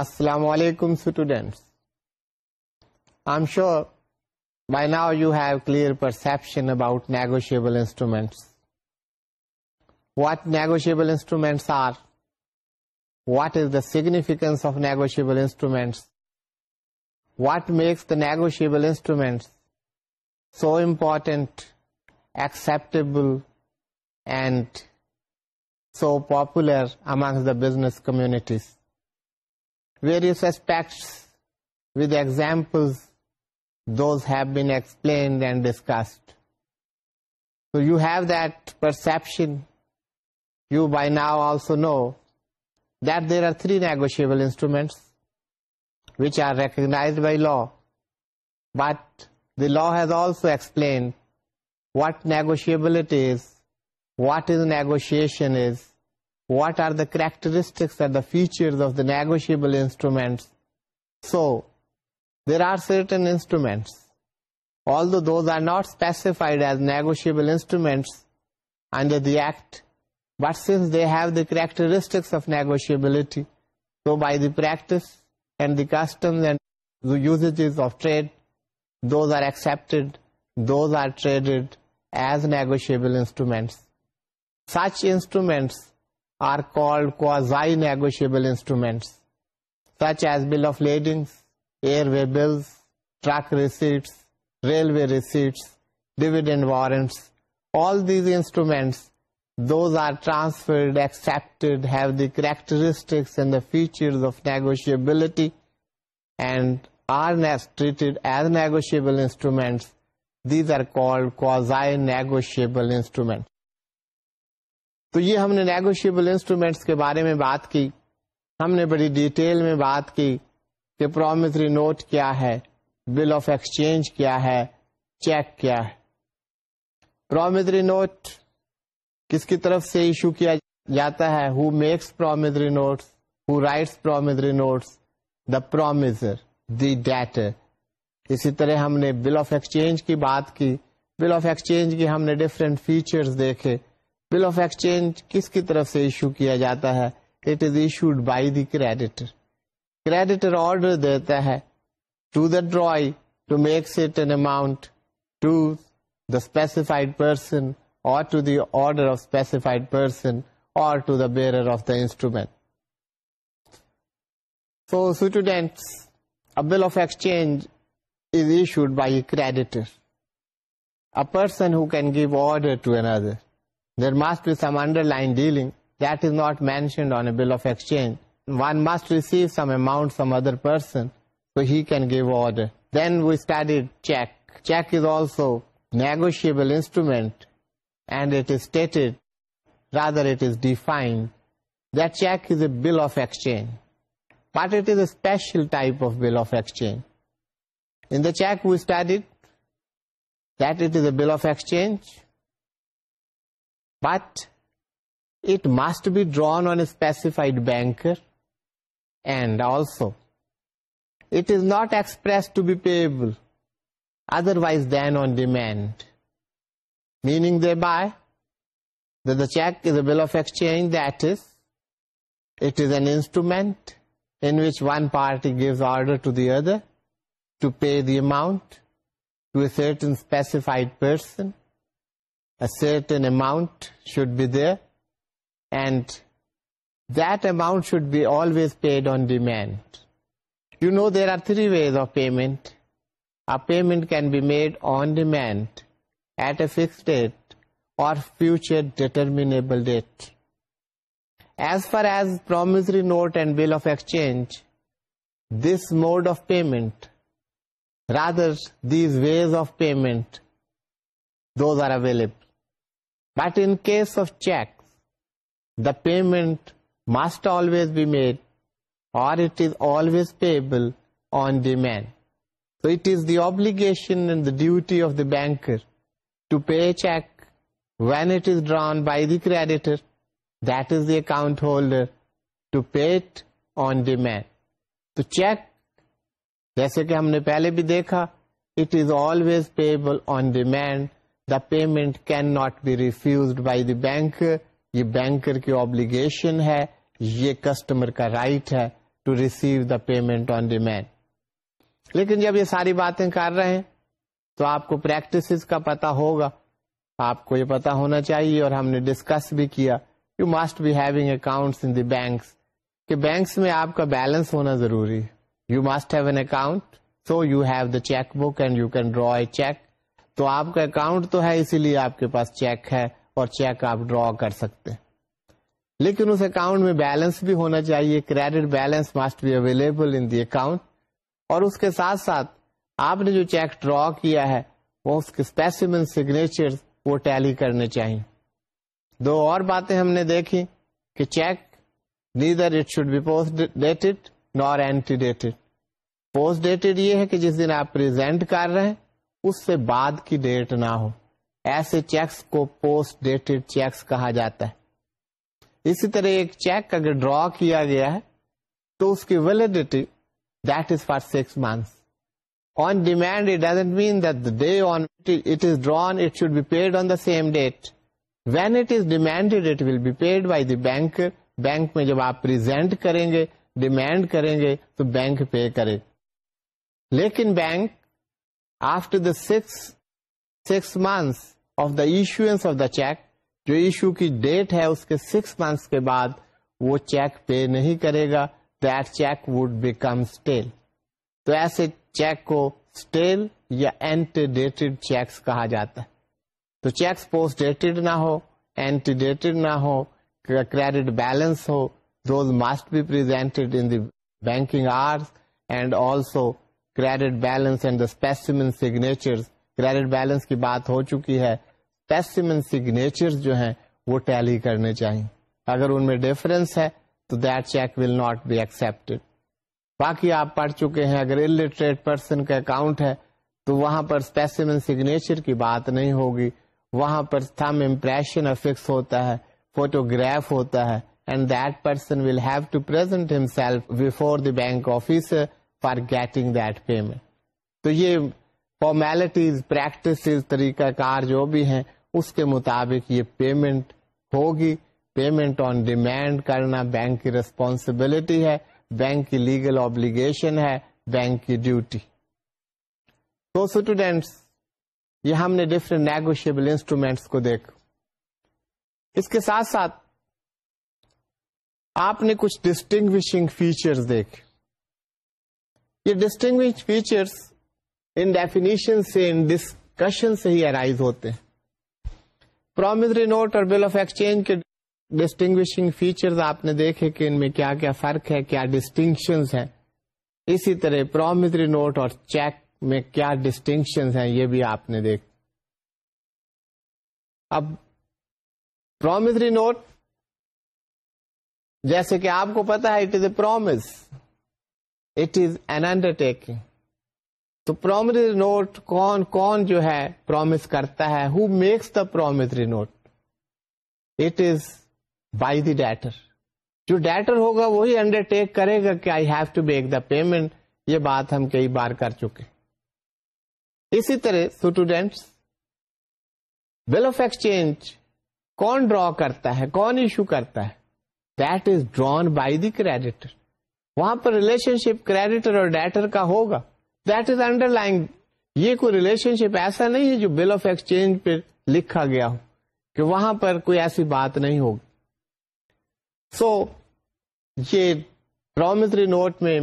Assalamu alaikum students. I'm sure by now you have clear perception about negotiable instruments. What negotiable instruments are, what is the significance of negotiable instruments, what makes the negotiable instruments so important, acceptable and so popular amongst the business communities various aspects with examples. Those have been explained and discussed. So you have that perception. You by now also know that there are three negotiable instruments which are recognized by law, but the law has also explained what negotiability is, what is negotiation is, what are the characteristics are the features of negotiable instruments so there آرٹنس not specified as negotiable instruments have the characteristics negotiability by the practice and the customs and trade those are accepts as negotiable instruments such instruments are called quasi-negotiable instruments, such as bill of ladings, airway bills, truck receipts, railway receipts, dividend warrants. All these instruments, those are transferred, accepted, have the characteristics and the features of negotiability, and are treated as negotiable instruments. These are called quasi-negotiable instruments. تو یہ ہم نے negotiable instruments کے بارے میں بات کی ہم نے بڑی ڈیٹیل میں بات کی کہ پرومسری نوٹ کیا ہے بل آف ایکسچینج کیا ہے چیک کیا ہے پرومسری نوٹ کس کی طرف سے ایشو کیا جاتا ہے who makes promissory notes who writes promissory notes the promisor the debtor اسی طرح ہم نے بل آف ایکسچینج کی بات کی بل آف ایکسچینج کی ہم نے ڈفرینٹ فیچرز دیکھے بل آف ایکسچینج کس کی طرف سے ایشو کیا جاتا ہے it is issued by the creditor creditor order دیتا ہے to the drawee to make amount to the specified person or to to the order of of specified person or the the bearer instrument so students bill of exchange is issued by creditor a person who gave order to to another. ج must receive some amount some other person so he also negotiable instrument and اٹر it defined دیکشل type of bill of exchange cheque what it this of exchange but it must be drawn on a specified banker, and also it is not expressed to be payable otherwise than on demand, meaning thereby that the check is a bill of exchange, that is, it is an instrument in which one party gives order to the other to pay the amount to a certain specified person a certain amount should be there, and that amount should be always paid on demand. You know, there are three ways of payment. A payment can be made on demand, at a fixed date, or future determinable date. As far as promissory note and bill of exchange, this mode of payment, rather these ways of payment, those are available. But in case of cheque the payment must always be made or mean it is the obligation and duty of the banker to pay cheque when it is drawn by the creditor that is the account holder to pay on the main cheque جیسے کہ ہم نے پہلے بھی دیکھا it is always payable on the the payment can not be refused by the bank یہ banker کی obligation ہے یہ کسٹمر کا رائٹ right ہے to receive the payment on demand لیکن جب یہ ساری باتیں کر رہے ہیں تو آپ کو پریکٹس کا پتا ہوگا آپ کو یہ پتا ہونا چاہیے اور ہم نے ڈسکس بھی کیا you must be in account banks کہ بینکس میں آپ کا بیلنس ہونا ضروری ہے you must have an account so you have the cheque book and you can draw a cheque تو آپ کا اکاؤنٹ تو ہے اسی لیے آپ کے پاس چیک ہے اور چیک آپ ڈرا کر سکتے لیکن اس اکاؤنٹ میں بیلنس بھی ہونا چاہیے credit balance must be available in the account اور اس کے ساتھ ساتھ آپ نے جو چیک ڈرا کیا ہے وہ اس کے اسپیسیمن سگنیچر وہ ٹیلی کرنے چاہیے دو اور باتیں ہم نے دیکھی کہ cheque neither it should be post dated nor ante dated dated post یہ ہے کہ جس دن آپ کر رہے ہیں اس سے بعد کی ڈیٹ نہ ہو ایسے چیکس کو پوسٹ ڈیٹڈ چیکس کہا جاتا ہے اسی طرح ایک چیک اگر ڈرا کیا گیا ہے تو اس کی validity that is for six months on it doesn't mean the day on it is it should be paid on the same date when it is demanded it will be paid by the bank bank میں جب آپ present کریں گے demand کریں گے تو bank pay کرے لیکن bank after the six six months of the issuance of the cheque جو ایشو کی ڈیٹ ہے اس کے سکس منتھس کے بعد وہ چیک پے نہیں کرے گا that cheque would become stale تو ایسے چیک کو اسٹیل یا اینٹی ڈیٹڈ چیکس کہا جاتا ہے تو چیکس پوسٹ ڈیٹڈ نہ ہو اینٹی ڈیٹڈ نہ ہو credit balance who those must be presented in the banking hours and also credit credit balance balance and the specimen کی بات ہو چکی ہے اسپیسیمن جو ہیں وہ ٹیلی کرنے چاہیے اگر ان میں ڈفرینس ہے تو that cheque will not be accept باقی آپ پڑھ چکے ہیں اگر انلٹریٹ پرسن کا اکاؤنٹ ہے تو وہاں پر اسپیسیمن سیگنیچر کی بات نہیں ہوگی وہاں پر تھم امپریشن افکس ہوتا ہے فوٹوگراف ہوتا ہے and that person will have to present before the bank officer for getting that payment تو یہ فارمیلٹیز پریکٹس طریقہ کار جو بھی ہیں اس کے مطابق یہ پیمنٹ ہوگی پیمنٹ آن ڈیمانڈ کرنا بینک کی ریسپانسبلٹی ہے بینک کی لیگل آبلیگیشن ہے بینک کی ڈیوٹی تو اسٹوڈینٹس یہ ہم نے ڈفرینٹ نیگوشیبل انسٹرومینٹس کو دیکھ اس کے ساتھ ساتھ آپ نے کچھ ڈسٹنگوشنگ فیچرز دیکھے یہ ڈسٹنگ فیچرس ان ڈیفینیشن سے ان ڈسکشن سے ہی ارائیز ہوتے ہیں پرومزری نوٹ اور بل آف ایکسچینج کے ڈسٹنگ فیچر آپ نے دیکھے کہ ان میں کیا کیا فرق ہے کیا ڈسٹنکشن ہے اسی طرح پرومزری نوٹ اور چیک میں کیا ڈسٹنکشن ہیں یہ بھی آپ نے دیکھ اب پرومزری نوٹ جیسے کہ آپ کو پتا ہے it is a promise it is an undertaking تو پرومری نوٹ کون کون جو ہے پرومس کرتا ہے who makes the promissory note it is by the debtor جو ڈیٹر ہوگا وہی انڈر ٹیک کرے گا کہ I have to make the payment یہ بات ہم کئی بار کر چکے اسی طرح اسٹوڈینٹس بل آف ایکسچینج کون ڈرا کرتا ہے کون ایشو کرتا ہے that is drawn by the creditor وہاں پر ریلیشن شپ کریڈیٹر اور ڈیٹر کا ہوگا دیٹ از انڈر لائن یہ کوئی ریلیشن شپ ایسا نہیں ہے جو بل آف ایکسچینج پہ لکھا گیا ہو کہ وہاں پر کوئی ایسی بات نہیں ہوگی سو یہ پرومسری نوٹ میں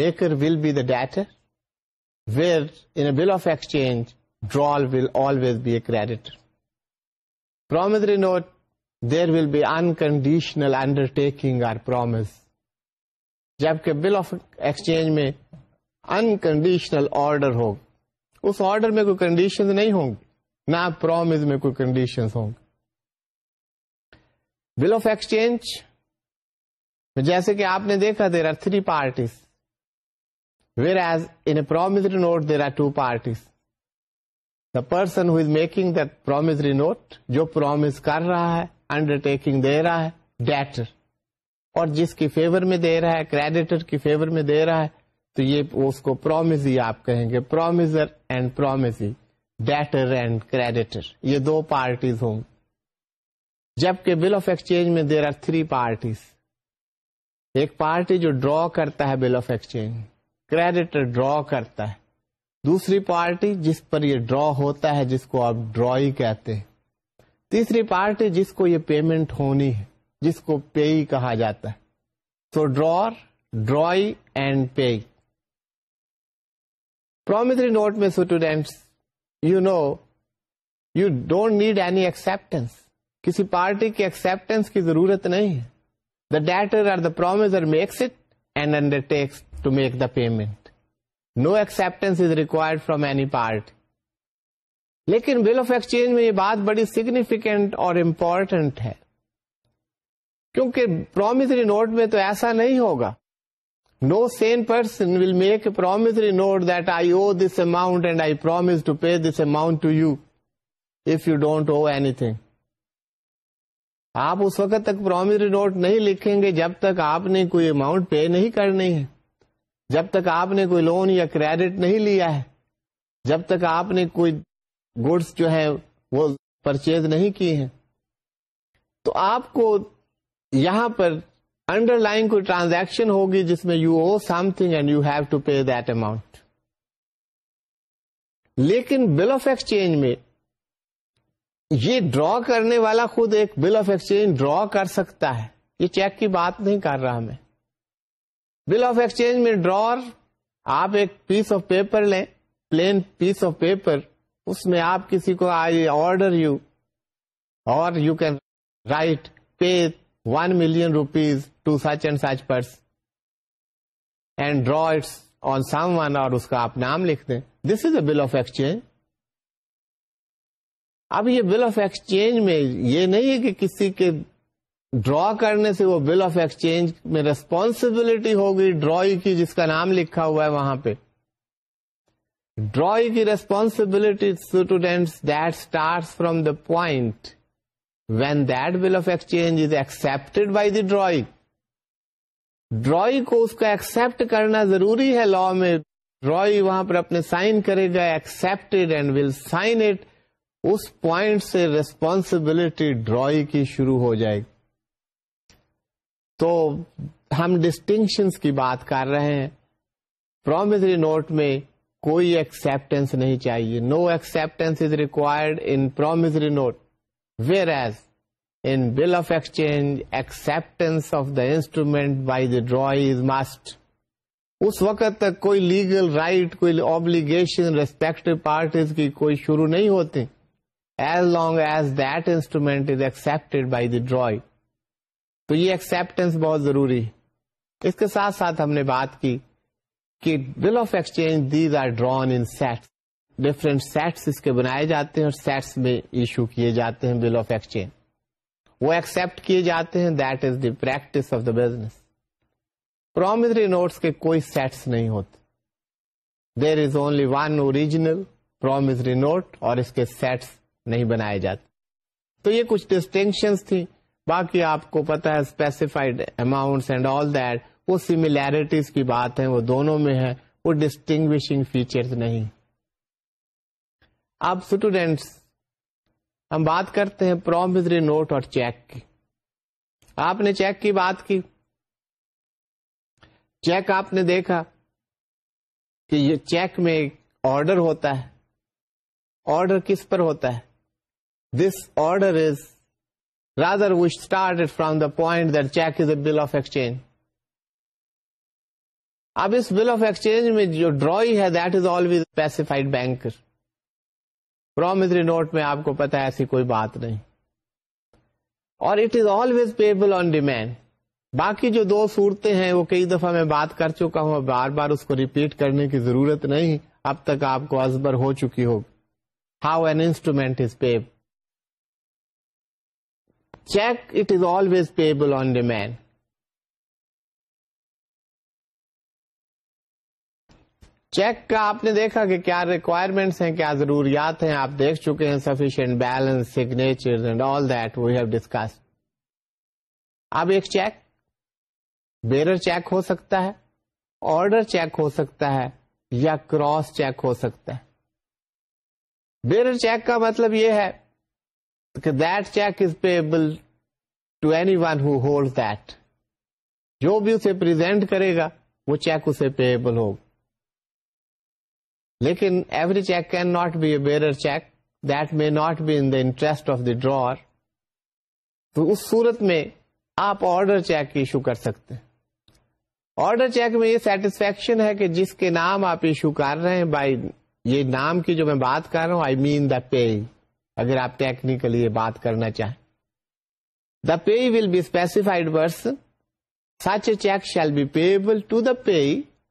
maker will be the debtor where in bill of exchange drawer will always be a creditor note there will be unconditional undertaking or promise جبکہ بل آف ایکسچینج میں انکنڈیشنل آرڈر ہوگا اس order میں کوئی condition نہیں ہوں گی نہ پرومز میں کوئی کنڈیشن ہوں گی بل آف ایکسچینج جیسے کہ آپ نے دیکھا there are three parties whereas in promissory note there are two parties the person who is making that promissory note جو پرومز کر رہا ہے انڈر ٹیکنگ دے رہا ہے ڈیٹر اور جس کی فیور میں دے رہا ہے کریڈیٹر کی فیور میں دے رہا ہے تو یہ اس کو پرومزی آپ کہیں گے promisor and promisee debtor and creditor یہ دو پارٹیز ہوں گی جبکہ بل آف ایکسچینج میں دیر آر تھری پارٹیز ایک پارٹی جو ڈرا کرتا ہے bill of exchange creditor draw کرتا ہے دوسری پارٹی جس پر یہ ڈرا ہوتا ہے جس کو آپ ڈرا ہی کہتے ہیں تیسری پارٹی جس کو یہ پیمنٹ ہونی ہے جس کو پے کہا جاتا ہے سو ڈر drawee and payee promissory note میں students you know you don't need any acceptance کسی پارٹی کی ایکسپٹینس کی ضرورت نہیں ہے the debtor or the promisor makes it and undertakes to make the payment no acceptance is required from any party لیکن bill of exchange میں یہ بات بڑی سیگنیفیکینٹ اور امپورٹنٹ ہے کیونکہ پرومسری نوٹ میں تو ایسا نہیں ہوگا no seen person will make promissory note that I I owe this amount and promise to pay this amount to you if you don't owe anything آپ اس وقت تک پرومسری نوٹ نہیں لکھیں گے جب تک آپ نے کوئی اماؤنٹ پے نہیں کرنی ہے جب تک آپ نے کوئی لون یا کریڈٹ نہیں لیا ہے جب تک آپ نے کوئی گڈس جو ہے وہ پرچیز نہیں کی ہیں تو آپ کو یہاں پر انڈر لائن کوئی ٹرانزیکشن ہوگی جس میں you owe something and you have to pay that amount لیکن بل آف ایکسچینج میں یہ ڈرا کرنے والا خود ایک بل آف ایکسچینج ڈرا کر سکتا ہے یہ چیک کی بات نہیں کر رہا میں بل آف ایکسچینج میں ڈرا آپ ایک پیس آف پیپر لیں پلین پیس آف پیپر اس میں آپ کسی کو I order you or you can write pay one million rupees to such and such person and it's on someone اور اس کا آپ نام لکھ دیں this is a bill of exchange اب یہ بل آف ایکسچینج میں یہ نہیں ہے کہ کسی کے ڈرا کرنے سے وہ بل آف ایکسچینج میں ریسپانسبلٹی ہوگی ڈرائی کی جس کا نام لکھا ہوا ہے وہاں پہ ڈرائی کی responsibility students that start from the point when bill of exchange accept by the drawing drawee کو اس کا ایکسپٹ کرنا ضروری ہے لا میں ڈرائی وہاں پر اپنے سائن کرے گا accept and will sign it us point سے ریسپانسبلٹی ڈرائی کی شروع ہو جائے گی تو ہم ڈسٹنکشن کی بات کر رہے ہیں پرومزری نوٹ میں کوئی ایکسپٹینس نہیں چاہیے no acceptance is required in promissory note whereas in bill of exchange acceptance of the instrument by the drawee is must اس وقت تک کوئی لیگل رائٹ right, کوئی اوبلیگیشن ریسپیکٹ پارٹیز کی کوئی شروع نہیں ہوتے as long as that instrument is accepted by the drawee تو یہ ایکسپٹینس بہت ضروری ہے اس کے ساتھ ساتھ ہم نے بات کی کہ bill of exchange these are drawn in sets different sets اس کے بنائے جاتے ہیں اور سیٹس میں ایشو کیے جاتے ہیں بل آف ایکسچینج وہ ایکسپٹ کیے جاتے ہیں that is the practice of the business promissory notes کے کوئی سیٹس نہیں ہوتے there is only one original promissory note اور اس کے سیٹس نہیں بنائے جاتے تو یہ کچھ ڈسٹنکشنس تھی باقی آپ کو پتا ہے specified amount and all that وہ سیملیرٹیز کی بات ہے وہ دونوں میں ہے وہ ڈسٹنگوشنگ فیچر نہیں اب اسٹوڈینٹس ہم بات کرتے ہیں پرومزری نوٹ اور چیک کی آپ نے چیک کی بات کی چیک آپ نے دیکھا کہ یہ چیک میں آرڈر ہوتا ہے آرڈر کس پر ہوتا ہے this order is rather start from the point cheque is a bill of exchange اب اس بل آف ایکسچینج میں جو ڈرائی ہے that is always specified specified note میں آپ کو پتا ایسی کوئی بات نہیں اور it is always payable on demand باقی جو دو صورتیں ہیں وہ کئی دفعہ میں بات کر چکا ہوں بار بار اس کو ریپیٹ کرنے کی ضرورت نہیں اب تک آپ کو ازبر ہو چکی ہو how an instrument is payable cheque it is always payable on demand cheque کا آپ نے دیکھا کہ کیا ریکوائرمنٹس ہیں کیا ضروریات ہیں آپ دیکھ چکے ہیں سفیشینٹ بیلنس سیگنیچر اب ایک چیک بیرر چیک ہو سکتا ہے آرڈر چیک ہو سکتا ہے یا کراس چیک ہو سکتا ہے بیرر چیک کا مطلب یہ ہے کہ that cheque is to anyone who hold that جو بھی اسے پرزینٹ کرے گا وہ چیک اسے پیبل ہوگا لیکن every cheque cannot be a bearer cheque that may not be in interest of the drawer تو اس صورت میں آپ آرڈر چیک ایشو کر سکتے آرڈر چیک میں یہ سیٹسفیکشن ہے کہ جس کے نام آپ ایشو کر رہے ہیں بائی یہ نام کی جو میں بات کر رہا ہوں آئی مین دا پے اگر آپ ٹیکنیکلی یہ بات کرنا چاہیں the pay will be specified برس such a cheque shall be payable to the payee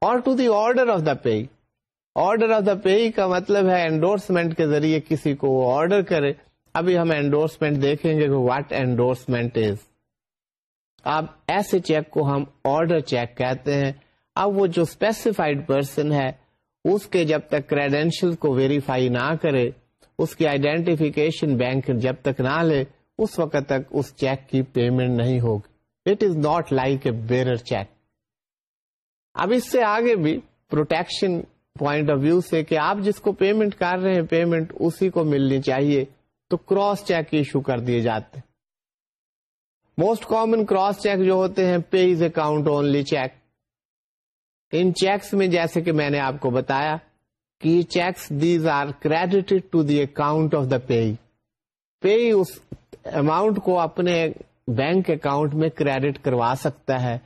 or to the order of the payee order of the payee کا مطلب ہے انڈورسمنٹ کے ذریعے کسی کو آرڈر کرے ابھی ہم انڈورسمنٹ دیکھیں گے واٹ انڈورسمنٹ از اب ایسے چیک کو ہم آرڈر چیک کہتے ہیں اب وہ جو اسپیسیفائڈ پرسن ہے اس کے جب تک کریڈینشیل کو ویریفائی نہ کرے اس کی آئیڈینٹیفیکیشن بینک جب تک نہ لے اس وقت تک اس چیک کی پیمنٹ نہیں ہوگی it is not like a bearer cheque اب اس سے آگے بھی پروٹیکشن پوائنٹ آف ویو سے کہ آپ جس کو پیمنٹ کر رہے ہیں پیمنٹ اسی کو ملنی چاہیے تو کراس چیک ایشو کر دیے جاتے موسٹ کامن کراس چیک جو ہوتے ہیں payee's account only cheque ان چیکس میں جیسے کہ میں نے آپ کو بتایا کہ یہ cheques these are credit to the account of the payee payee us amount کو اپنے بینک اکاؤنٹ میں کریڈٹ کروا سکتا ہے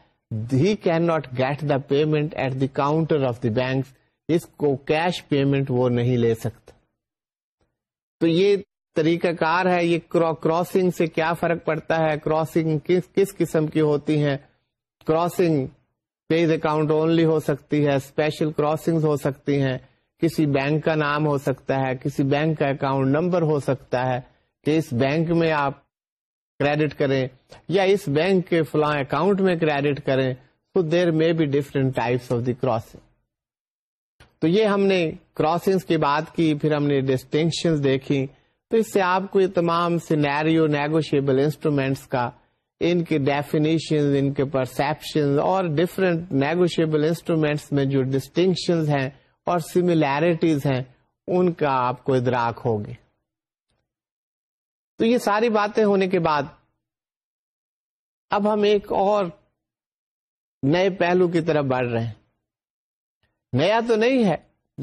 he cannot get the payment at the counter of the bank جس کو کیش پیمنٹ وہ نہیں لے سکتا تو یہ طریقہ کار ہے یہ کراسنگ سے کیا فرق پڑتا ہے کراسنگ کس کس قسم کی ہوتی ہیں کراسنگ پیز اکاؤنٹ اونلی ہو سکتی ہے اسپیشل کراسنگ ہو سکتی ہیں کسی بینک کا نام ہو سکتا ہے کسی بینک کا اکاؤنٹ نمبر ہو سکتا ہے کہ اس بینک میں آپ کریڈٹ کریں یا اس بینک کے فلاں اکاؤنٹ میں کریڈٹ کریں تو there may be different types of the crossing تو یہ ہم نے کراسنگ کی بات کی پھر ہم نے ڈسٹنکشن دیکھی تو اس سے آپ کو یہ تمام سینیریو نیگوشیبل انسٹرومینٹس کا ان کے ڈیفینیشن ان کے پرسپشن اور ڈفرینٹ نیگوشیبل انسٹرومینٹس میں جو ڈسٹنکشن ہیں اور سملیرٹیز ہیں ان کا آپ کو ادراک ہوگی تو یہ ساری باتیں ہونے کے بعد اب ہم ایک اور نئے پہلو کی طرف بڑھ رہے ہیں نیا تو نہیں ہے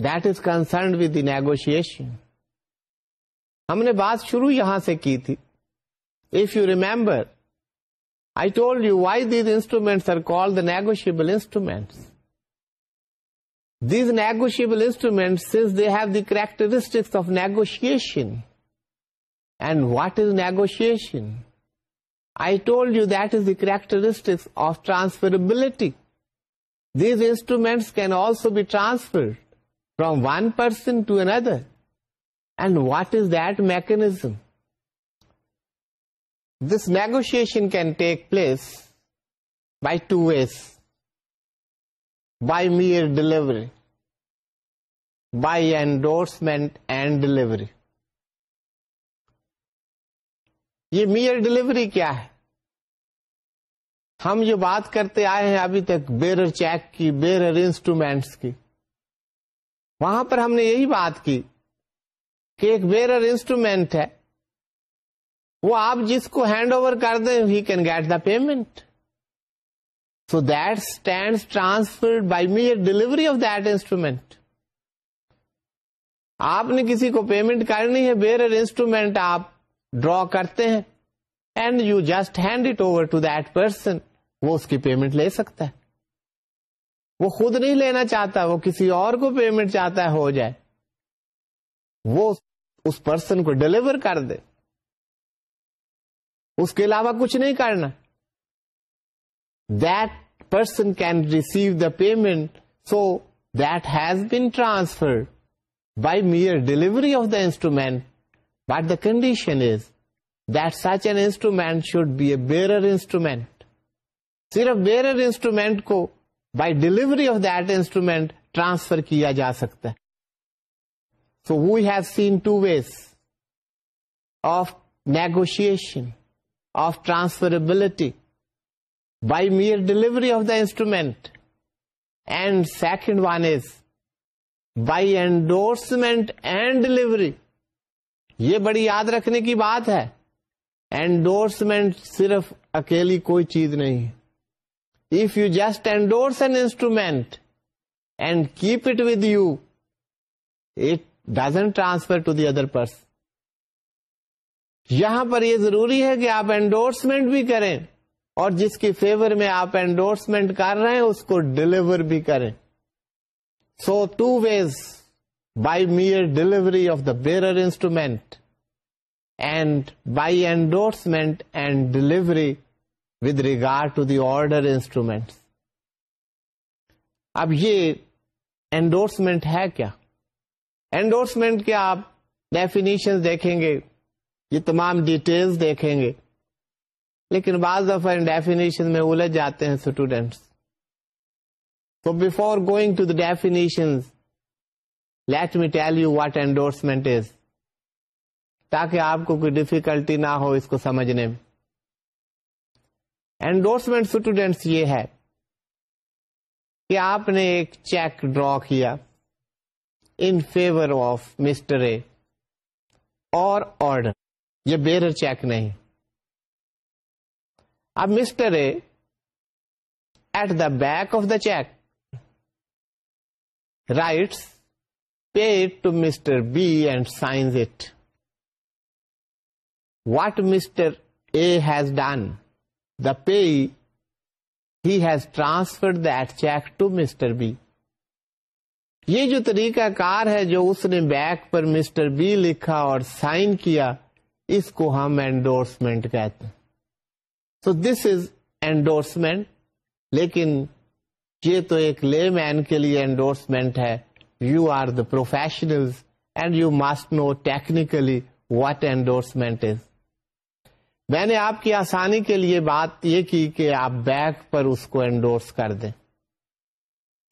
that is concerned with the negotiation ہم نے بات شروع یہاں سے کی تھی if you remember I told you why these instruments are call the negotiable instruments these negotiable instruments since they have the characteristics of negotiation and what is negotiation I told you that is the characteristics of transferability these instruments can also be transfer from one person to another and what is that mechanism this negotiation can take place by two ways by mere delivery by endorsement and delivery یہ mere delivery کیا ہے ہم جو بات کرتے آئے ہیں ابھی تک بیرر چیک کی بیرر انسٹرومینٹس کی وہاں پر ہم نے یہی بات کی کہ ایک بیرر انسٹرومینٹ ہے وہ آپ جس کو ہینڈ اوور کر دیں he can get the payment so that stand transferred by mere delivery of that instrument آپ نے کسی کو پیمنٹ کرنی ہے بیرر انسٹرومینٹ آپ ڈرا کرتے ہیں and you just hand it over to that person وہ اس کی پیمنٹ لے سکتا ہے وہ خود نہیں لینا چاہتا وہ کسی اور کو پیمنٹ چاہتا ہے ہو جائے وہ اس پرسن کو ڈلیور کر دے اس کے علاوہ کچھ نہیں کرنا that person can receive the payment so that has been transferred by mere delivery of the instrument but the condition is that such an instrument should be a bearer instrument صرف bearer instrument کو by delivery of that instrument transfer کیا جا سکتا ہے so we have seen two ways of negotiation of transferability by mere delivery of the instrument and second one is by endorsement and delivery یہ بڑی یاد رکھنے کی بات ہے اینڈورسمنٹ صرف اکیلی کوئی چیز نہیں ہے if you just endorse an instrument and keep it with you, it doesn't transfer to the other person. یہاں پر یہ ضروری ہے کہ آپ اینڈورسمنٹ بھی کریں اور جس کی فیور میں آپ اینڈورسمنٹ کر رہے ہیں اس کو ڈیلیور بھی کریں so two ways by mere delivery of the instrument and by endorsement and delivery with regard to the order instruments اب یہ ہے کیا اینڈورسمینٹ کے آپ ڈیفینیشن دیکھیں گے یہ تمام ڈیٹیلس دیکھیں گے لیکن بعض دفعہ ڈیفینیشن میں الجھ جاتے ہیں اسٹوڈینٹس تو before going to the definition let me tell you what endorsement is تاکہ آپ کو کوئی ڈفیکلٹی نہ ہو اس کو سمجھنے میں انڈورسمنٹ اسٹوڈینٹس یہ ہے کہ آپ نے ایک چیک ڈرا کیا in favour of Mr A or order یہ چیک نہیں اب Mr A at the back of the cheque writes pay to Mr B and signs it what Mr A has done he has transferred to Mr B یہ جو طریقہ کار ہے جو اس نے بیک پر مسٹر بی لکھا اور سائن کیا اس کو ہم اینڈورسمنٹ کہتے ہیں سو دس از اینڈورسمنٹ لیکن یہ تو ایک لے مین کے لیے اینڈورسمنٹ ہے you are the professional and you must know technically what endorsement is میں نے آپ کی آسانی کے لیے بات یہ کی کہ آپ بیک پر اس کو انڈورس کر دیں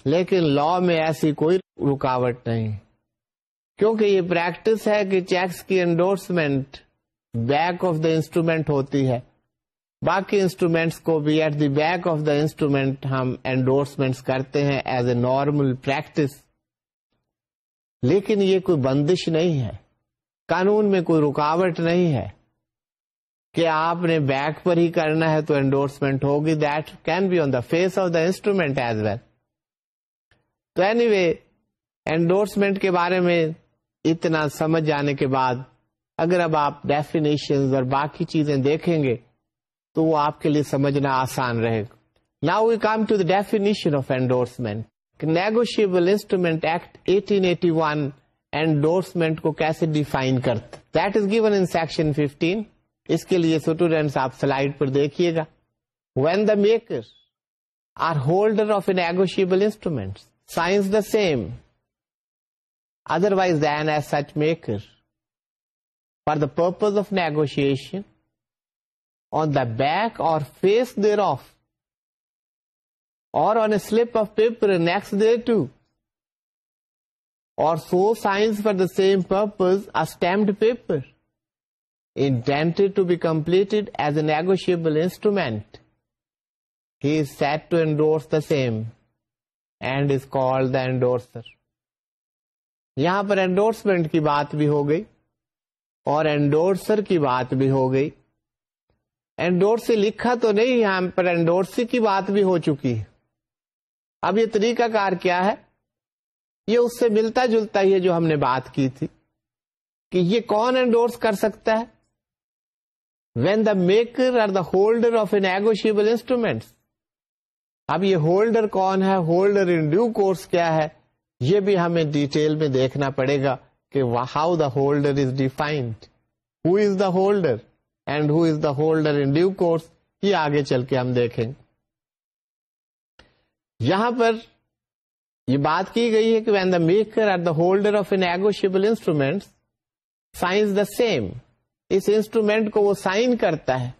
لیکن لا میں ایسی کوئی رکاوٹ نہیں کیونکہ یہ پریکٹس ہے کہ چیکس کی endorsement back of the instrument ہوتی ہے باقی انسٹرومینٹس کو بھی at the back of the instrument ہم انڈورسمنٹس کرتے ہیں ایز اے نارمل پریکٹس لیکن یہ کوئی بندش نہیں ہے قانون میں کوئی رکاوٹ نہیں ہے کہ آپ نے بیک پر ہی کرنا ہے تو انڈورسمنٹ ہوگی that can be on the face of the instrument as well تو اینی وے انڈورسمنٹ کے بارے میں اتنا سمجھ جانے کے بعد اگر اب آپ ڈیفینیشن اور باقی چیزیں دیکھیں گے تو وہ آپ کے لیے سمجھنا آسان رہے گا نا we come to the definition of endorsement negotiable instrument act eighteen eighty one endorsement کو کیسے ڈیفائن کرتا that is given in section fifteen اس کے لیے اسٹوڈینٹس آپ سلائڈ پر دیکھیے گا when the maker or holder of negotiable instrument signs the same otherwise than as such maker for the purpose of negotiation on the back or face thereof or on a slip of paper annexed day to or so signs for the same purpose it paper to be as as a instrument. He he is said to endorse the same and is call endorser. یہاں پر endorsement کی بات بھی ہو گئی اور کی بات بھی ہو گئی اینڈورس لکھا تو نہیں یہاں پر انڈورسی کی بات بھی ہو چکی ہے اب یہ طریقہ کار کیا ہے یہ اس سے ملتا جلتا ہی ہے جو ہم نے بات کی تھی کہ یہ کون اینڈورس کر سکتا ہے when the maker or the holder of negotiable instrument instruments اب یہ ہولڈر کون ہے ہولڈر ان ڈیو کورس کیا ہے یہ بھی ہمیں ڈیٹیل میں دیکھنا پڑے گا کہ how the holder is defined who is the holder and who is the holder in due course یہ آگے چل کے ہم دیکھیں یہاں پر یہ بات کی گئی ہے کہ when the maker or the holder of an negotiable instruments signs the same us instrument کو وہ سائن کرتا ہے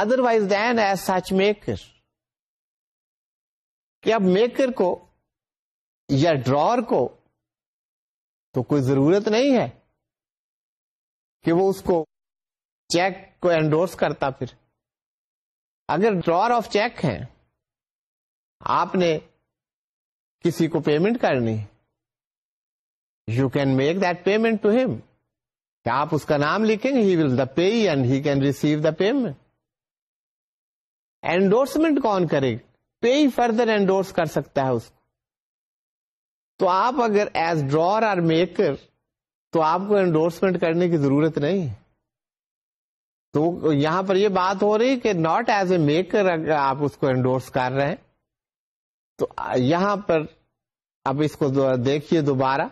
otherwise than as such maker کہ اب میکر کو یا ڈرور کو تو کوئی ضرورت نہیں ہے کہ وہ اس کو چیک کو انڈورس کرتا پھر اگر ڈرور آف چیک ہے آپ نے کسی کو پیمنٹ کرنی you can make that payment to ہم آپ اس کا نام لکھیں گے he will the payee and he can receive the payment endorsement کون کرے گا پے اینڈورس کر سکتا ہے اس کو تو آپ اگر ایز ڈر میکر تو آپ کو اینڈورسمنٹ کرنے کی ضرورت نہیں ہے تو یہاں پر یہ بات ہو رہی ہے کہ ناٹ ایز اے میکر اگر آپ اس کو اینڈورس کر رہے ہیں تو یہاں پر اب اس کو دیکھیے دوبارہ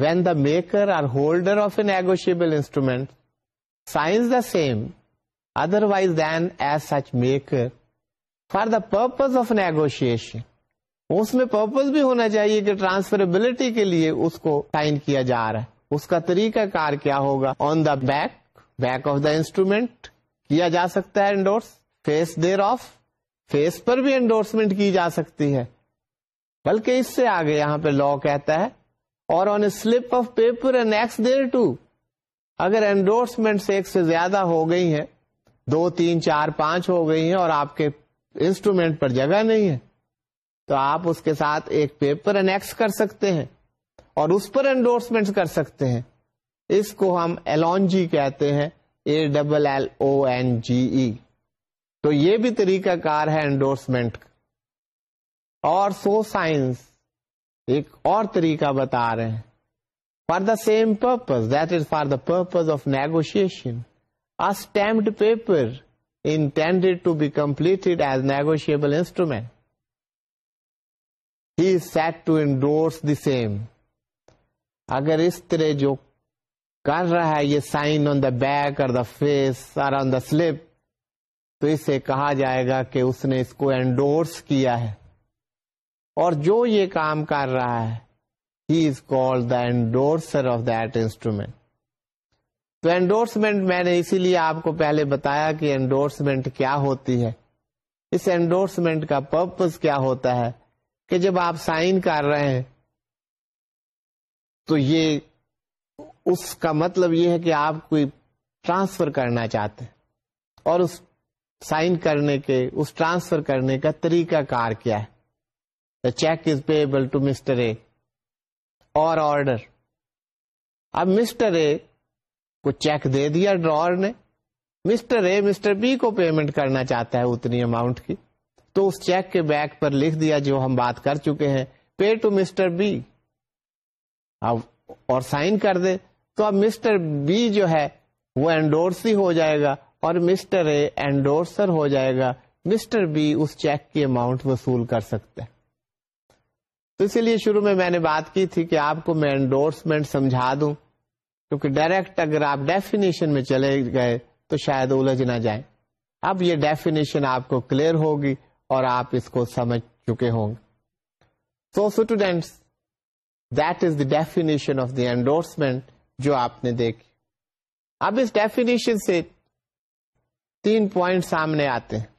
when the maker or holder of a negotiable instrument signs the same otherwise than as such maker for the purpose of negotiation اس میں پرپز بھی ہونا چاہیے کہ ٹرانسفربلٹی کے لیے اس کو سائن کیا جا رہا ہے اس کا طریقہ کار کیا ہوگا on the back back of the instrument کیا جا سکتا ہے endorse face thereof face پر بھی انڈورسمنٹ کی جا سکتی ہے بلکہ اس سے آگے یہاں پہ لا کہتا ہے اور on a slip of paper اگر انڈورسمنٹ ایک سے زیادہ ہو گئی ہیں دو تین چار پانچ ہو گئی ہیں اور آپ کے انسٹرومینٹ پر جگہ نہیں ہے تو آپ اس کے ساتھ ایک پیپر انیکس کر سکتے ہیں اور اس پر انڈورسمنٹ کر سکتے ہیں اس کو ہم ایلون جی کہتے ہیں A double L O N G E تو یہ بھی طریقہ کار ہے انڈورسمنٹ اور سو سائنس ایک اور طریقہ بتا رہے ہیں for the same purpose that is for the purpose of negotiation paper intended to be complete as negotiable instrument he said to endorse the same اگر اس طرح جو کر رہا ہے یہ sign on the back or the face or on the slip تو اسے کہا جائے گا کہ اس نے اس کو انڈورس کیا ہے اور جو یہ کام کر رہا ہے he is call the endorser of that instrument تو انڈورسمنٹ میں نے اسی لیے آپ کو پہلے بتایا کہ انڈورسمنٹ کیا ہوتی ہے اس اینڈورسمنٹ کا پرپز کیا ہوتا ہے کہ جب آپ سائن کر رہے ہیں تو یہ اس کا مطلب یہ ہے کہ آپ کوئی ٹرانسفر کرنا چاہتے ہیں اور اس سائن کرنے کے اس ٹرانسفر کرنے کا طریقہ کار کیا ہے the cheque is pay to Mr A or order اب مسٹر اے کو چیک دے دیا ڈرور نے مسٹر اے مسٹر بی کو پیمنٹ کرنا چاہتا ہے اتنی اماؤنٹ کی تو اس چیک کے بیک پر لکھ دیا جو ہم بات کر چکے ہیں پے ٹو مسٹر بی اب اور سائن کر دے تو اب مسٹر بی جو ہے وہ اینڈورس ہی ہو جائے گا اور مسٹر اے اینڈورسر ہو جائے گا مسٹر بی اس چیک کی اماؤنٹ وصول کر سکتے ہے تو اسی لیے شروع میں میں نے بات کی تھی کہ آپ کو میں انڈورسمنٹ سمجھا دوں کیونکہ ڈائریکٹ اگر آپ ڈیفینیشن میں چلے گئے تو شاید الجھ نہ جائے اب یہ ڈیفینیشن آپ کو کلیئر ہوگی اور آپ اس کو سمجھ چکے ہوں گے so students that is the definition of the endorsement جو آپ نے دیکھی اب اس ڈیفینیشن سے تین پوائنٹ سامنے آتے ہیں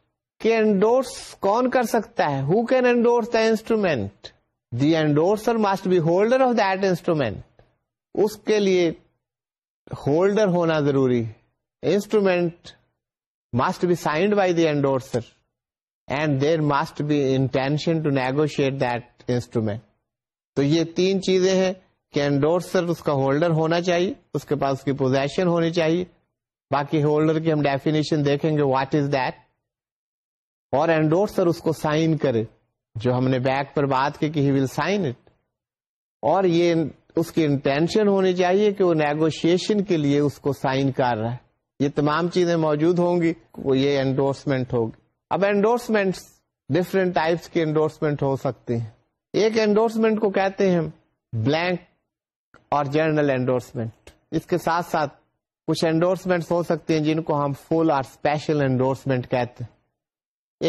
کہ انڈورس کون کر سکتا ہے who can endorse the instrument the endorser must be holder of that instrument اس کے لیے ہولڈر ہونا ضروری instrument must be signed by the endorser and there be intention to negotiate that instrument تو یہ تین چیزیں ہیں کہ اینڈورسر اس کا ہولڈر ہونا چاہیے اس کے پاس اس کی پوزیشن ہونی چاہیے باقی ہولڈر کی ہم ڈیفینیشن دیکھیں گے واٹ از دیٹ اور اس کو سائن کرے جو ہم نے بیک پر بات کی کہ ہی ول سائن اٹ اور یہ اس کی انٹینشن ہونی چاہیے کہ وہ نیگوشیشن کے لیے اس کو سائن کر رہا ہے یہ تمام چیزیں موجود ہوں گی وہ یہ انڈورسمنٹ ہوگی اب انڈورسمنٹ ڈفرینٹ ٹائپس کی انڈورسمنٹ ہو سکتی ہیں ایک انڈورسمنٹ کو کہتے ہیں بلینک اور جنرل انڈورسمنٹ اس کے ساتھ ساتھ کچھ انڈورسمنٹ ہو سکتے ہیں جن کو ہم فل اور اسپیشل انڈورسمنٹ کہتے ہیں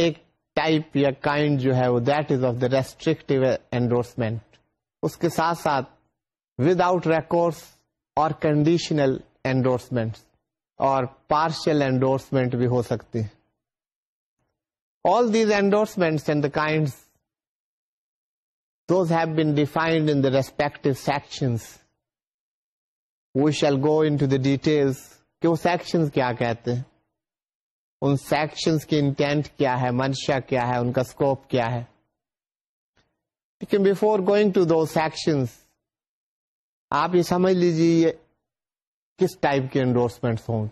ایک ٹائپ یا کائنڈ جو ہے وہ that is of the restrictive endorsement اس کے ساتھ ساتھ ود آؤٹ ریکارڈس اور کنڈیشنل اینڈورسمنٹ اور پارشل اینڈورسمنٹ بھی ہو سکتے all these endorsements and the kind those have been defined in respective section we shall go to the details کہ وہ سیکشن کیا کہتے ہیں ان سیکشنز کی انٹینٹ کیا ہے منشا کیا ہے ان کا اسکوپ کیا ہے لیکن before going to do section آپ یہ سمجھ لیجیے کس ٹائپ کے انڈورسمنٹ گے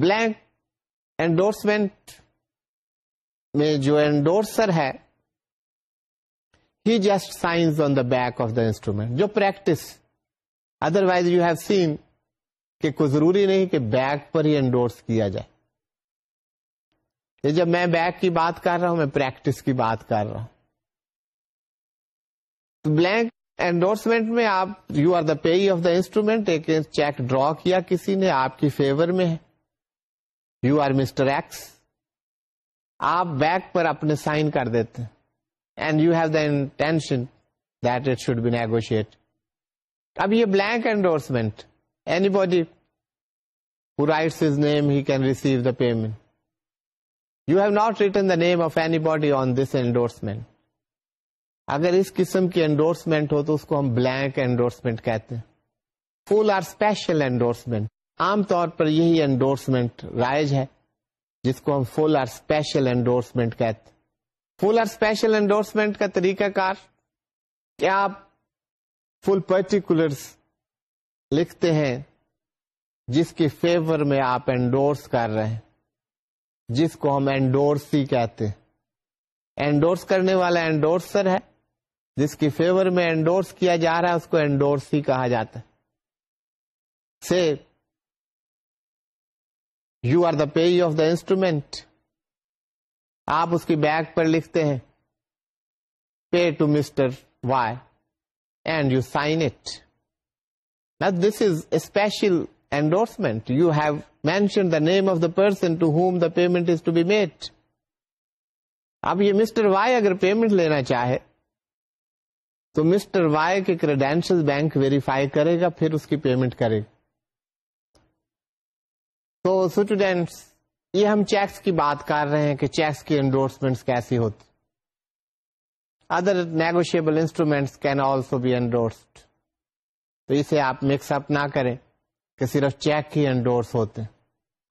بلینک انڈورسمنٹ میں جو انڈورسر ہے he just signs on the back of the instrument جو practice otherwise you have seen کہ کوئی ضروری نہیں کہ بیک پر ہی انڈورس کیا جائے یہ جب میں بیک کی بات کر رہا ہوں میں پریکٹس کی بات کر رہا ہوں بلینک اینڈورسمنٹ میں آپ you are the payee of the instrument ایک چیک ڈرا کیا کسی نے آپ کی فیور میں ہے یو آر مسٹر ایکس آپ بیک پر اپنے سائن کر دیتے and you have the intention that it should be negotiate اب یہ blank endorsement who writes his name, he can receive the payment. You have not written the name of anybody on this endorsement. اگر اس قسم کی endorsement ہو تو اس کو ہم انڈورسمنٹ کہتے فل آر اسپیشل انڈورسمنٹ عام طور پر یہی انڈورسمنٹ رائج ہے جس کو ہم فل آر اسپیشل انڈورسمنٹ کہتے فل آر اسپیشل انڈورسمنٹ کا طریقہ کار آپ فل پرٹیکولرس لکھتے ہیں جس کی فیور میں آپ انڈورس کر رہے ہیں جس کو ہم انڈورس ہی کہتے ہیں انڈورس کرنے والا انڈورسر ہے جس کی فیور میں انڈورس کیا جا رہا ہے اس کو انڈورس ہی کہا جاتا ہے سے you are the pay of the instrument آپ اس کی بیک پر لکھتے ہیں pay to mister Y and you sign it this is special endorsement you have mentioned the name of the person to whom the payment اب یہ mister Y اگر payment لینا چاہے تو مسٹر وائی کے کریڈینشل بینک ویریفائی کرے گا پھر اس کی پیمنٹ کرے گا تو اسٹوڈینٹس یہ ہم چیکس کی بات کر رہے ہیں کہ چیکس کی انڈورسمنٹ کیسی ہوتی other negotiable instruments can also be endorsed تو اسے آپ مکس اپ نہ کریں کہ صرف چیک ہی انڈورس ہوتے ہیں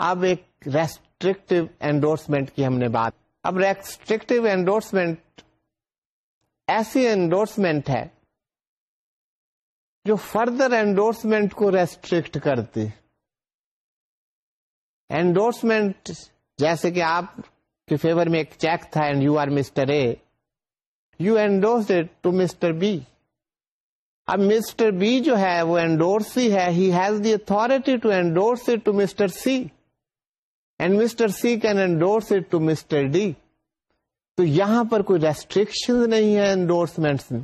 اب ایک ریسٹرکٹیو اینڈورسمنٹ کی ہم نے بات اب ریسٹرکٹیو انڈورسمنٹ ایسی انڈورسمنٹ ہے جو فردر اینڈورسمنٹ کو ریسٹرکٹ کرتی انڈورسمنٹ جیسے کہ آپ کے فیور میں ایک چیک تھا and you are mister A you endorse to mister B اب مسٹر بی جو ہے وہ اینڈورس سی ہے has the authority to endorse it to mister C and mister C can endorse it to mister D تو یہاں پر کوئی restriction نہیں ہے انڈورسمنٹس میں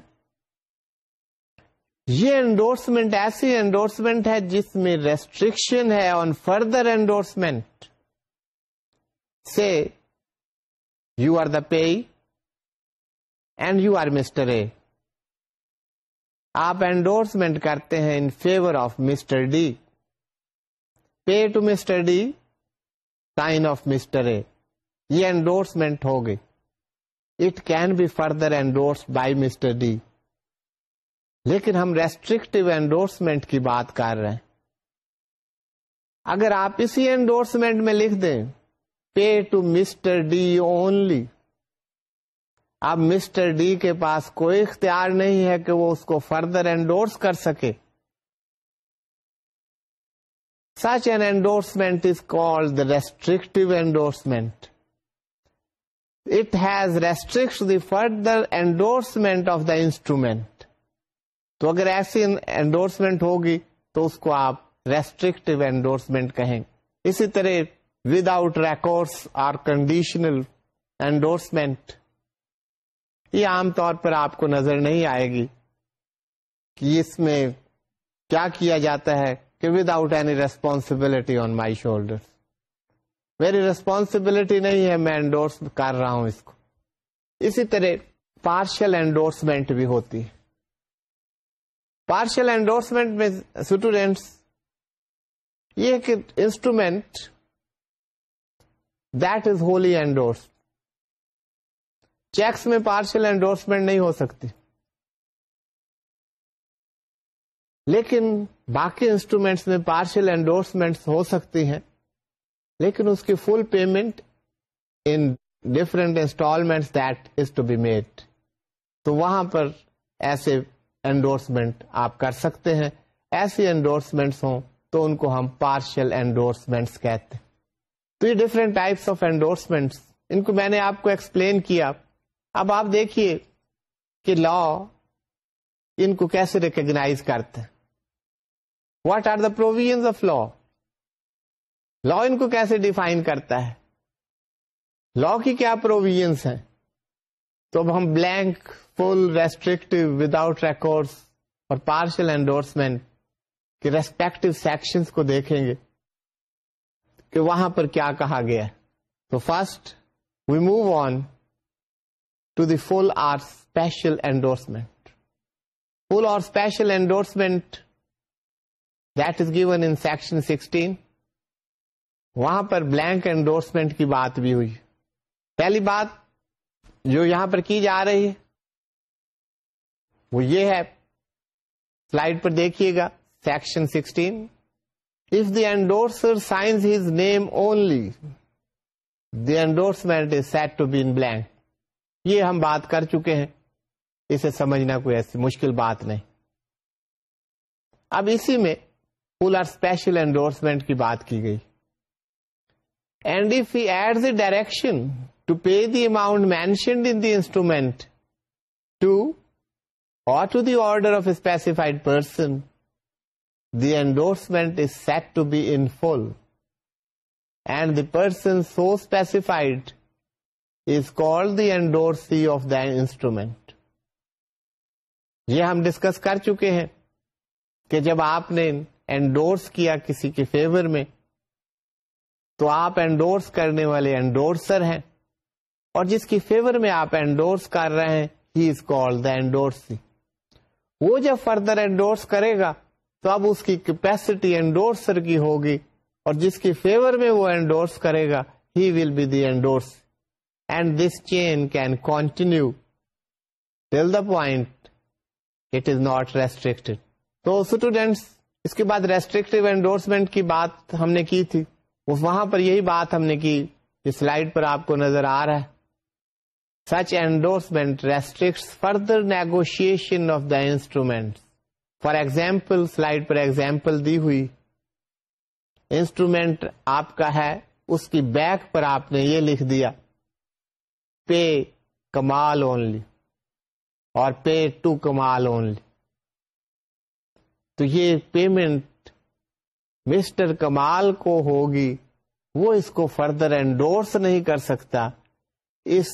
یہ اینڈورسمنٹ ایسی اینڈورسمنٹ ہے جس میں ریسٹرکشن ہے آن فردر انڈورسمنٹ سے you are the payee and you are mister A آپ اینڈورسمنٹ کرتے ہیں in favour of mister D pay to mister D sign of mister A یہ انڈورسمنٹ ہو گئی it can be further endorse by mister D لیکن ہم restrictive endorsement کی بات کر رہے ہیں اگر آپ اسی اینڈورسمنٹ میں لکھ دیں pay to mister D only اب مسٹر ڈی کے پاس کوئی اختیار نہیں ہے کہ وہ اس کو فردر اینڈورس کر سکے such an endorsement is the restrictive endorsement it has restrict the further endorsement of the instrument تو اگر ایسی اینڈورسمنٹ ہوگی تو اس کو آپ ریسٹرکٹیو اینڈورسمنٹ کہیں گے اسی طرح without recourse or conditional endorsement یہ عام طور پر آپ کو نظر نہیں آئے گی کہ اس میں کیا کیا جاتا ہے کہ without any responsibility on my shoulder میری ریسپانسبلٹی نہیں ہے میں انڈورس کر رہا ہوں اس کو اسی طرح پارشل انڈورسمنٹ بھی ہوتی ہے پارشل انڈورسمنٹ میں اسٹوڈینٹس یہ ایک instrument that is wholly endorsed cheques میں پارشل انڈورسمنٹ نہیں ہو سکتی لیکن باقی انسٹرومینٹس میں پارشل انڈورسمنٹس ہو سکتی ہیں لیکن اس کی full payment in instalments made تو وہاں پر ایسے انڈورسمنٹ آپ کر سکتے ہیں ایسی انڈورسمنٹس ہوں تو ان کو ہم پارشل انڈورسمنٹس کہتے ہیں تو یہ ڈفرنٹ ٹائپس آف انڈورسمنٹ ان کو میں نے آپ کو ایکسپلین کیا اب آپ دیکھیے کہ لا ان کو کیسے ریکگناز کرتے what are the provisions of law law ان کو کیسے ڈیفائن کرتا ہے لا کی کیا پروویژنس ہیں تو اب ہم blank full restrict without records اور پارشل اینڈورسمنٹ کے ریسپیکٹو سیکشن کو دیکھیں گے کہ وہاں پر کیا کہا گیا تو first we move on to the full or special endorsement full or special endorsement that is given in section sixteen وہاں پر بلینک اینڈورسمنٹ کی بات بھی ہوئی پہلی بات جو یہاں پر کی جا رہی ہے وہ یہ ہے سلائڈ پر دیکھیے گا section sixteen if endorser signs his name only the endorsement is set to be blank یہ ہم بات کر چکے ہیں اسے سمجھنا کوئی ایسی مشکل بات نہیں اب اسی میں پول آر اسپیشل انڈورسمنٹ کی بات کی گئی and if he adds direction to pay the amount mentioned in instrument to or to the order of specified person the endorsement is set to be in full and the person so specified endorsee of the instrument یہ ہم discuss کر چکے ہیں کہ جب آپ نے کیا کسی کے فیور میں تو آپ اینڈورس کرنے والے انڈورسر ہیں اور جس کی فیور میں آپ اینڈورس کر رہے ہیں he is call the endorsee وہ جب فردر اینڈورس کرے گا تو اب اس کی کیپیسٹی اینڈورسر کی ہوگی اور جس کی فیور میں وہ اینڈورس کرے گا he will be the endorse this chain can continue till the point it is not restricted. تو students, اس کے بعد ریسٹرکٹیو انڈورسمنٹ کی بات ہم نے کی تھی وہاں پر یہی بات ہم نے کی سلائڈ پر آپ کو نظر آ رہا ہے such endorsement restrict further negotiation of the instrument for example slide per example دی ہوئی انسٹرومینٹ آپ کا ہے اس کی بیک پر آپ نے یہ لکھ دیا pay Kamal only or pay to Kamal only تو یہ پیمنٹ مسٹر کمال کو ہوگی وہ اس کو فردر اینڈورس نہیں کر سکتا اس